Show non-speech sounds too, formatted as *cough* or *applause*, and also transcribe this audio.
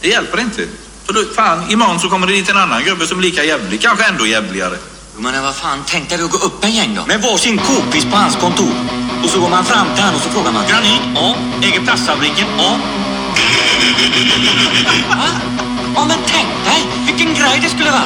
Det hjälper inte. För då, fan, imorgon så kommer det dit en annan gubbe som är lika jävlig, kanske ändå jävligare. Men vad fan, tänk dig att gå upp en gäng då. Med varsin k-pist på hans kontor. Och så går man fram till honom och så frågar man. Granit? Ja. Äger plastfabriken? Ja. *laughs* Va? Ja, men tänk dig vilken grej det skulle vara.